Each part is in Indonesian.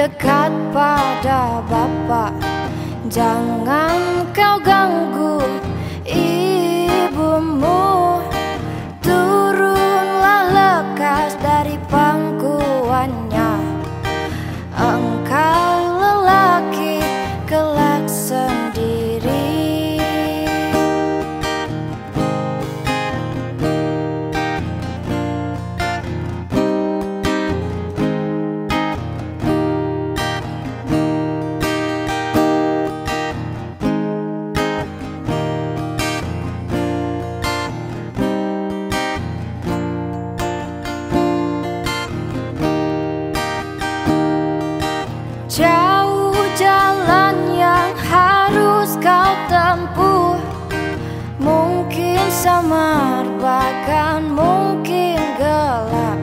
dekat pada Bapak. Jangan samar bahkan mungkin gelap.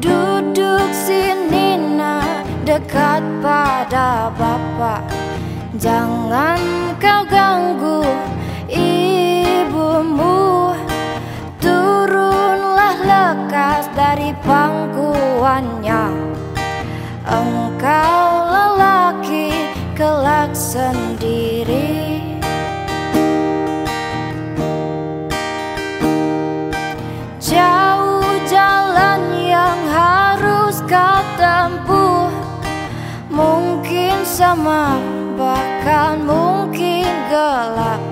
Duduk sini nak dekat pada Bapak. Jangan kau ganggu Sama bahkan mungkin gelap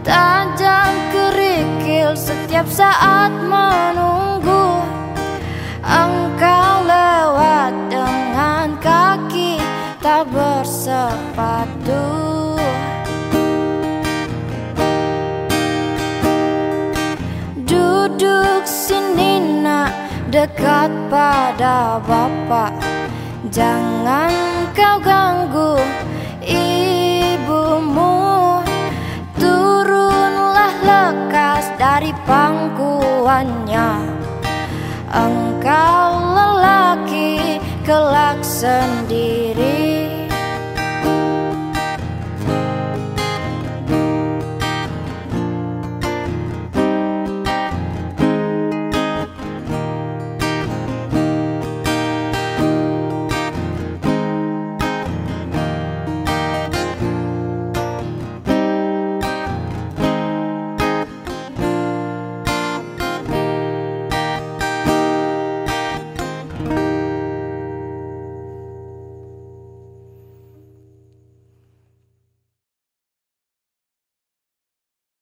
Tajam kerikil setiap saat menunggu. Engkau lewat dengan kaki tak bersepatu. Duduk sini nak dekat pada Bapak Jangan kau ganggu ibumu. Turunlah lekas dari pangkuannya. Engkau lelaki kelak sendiri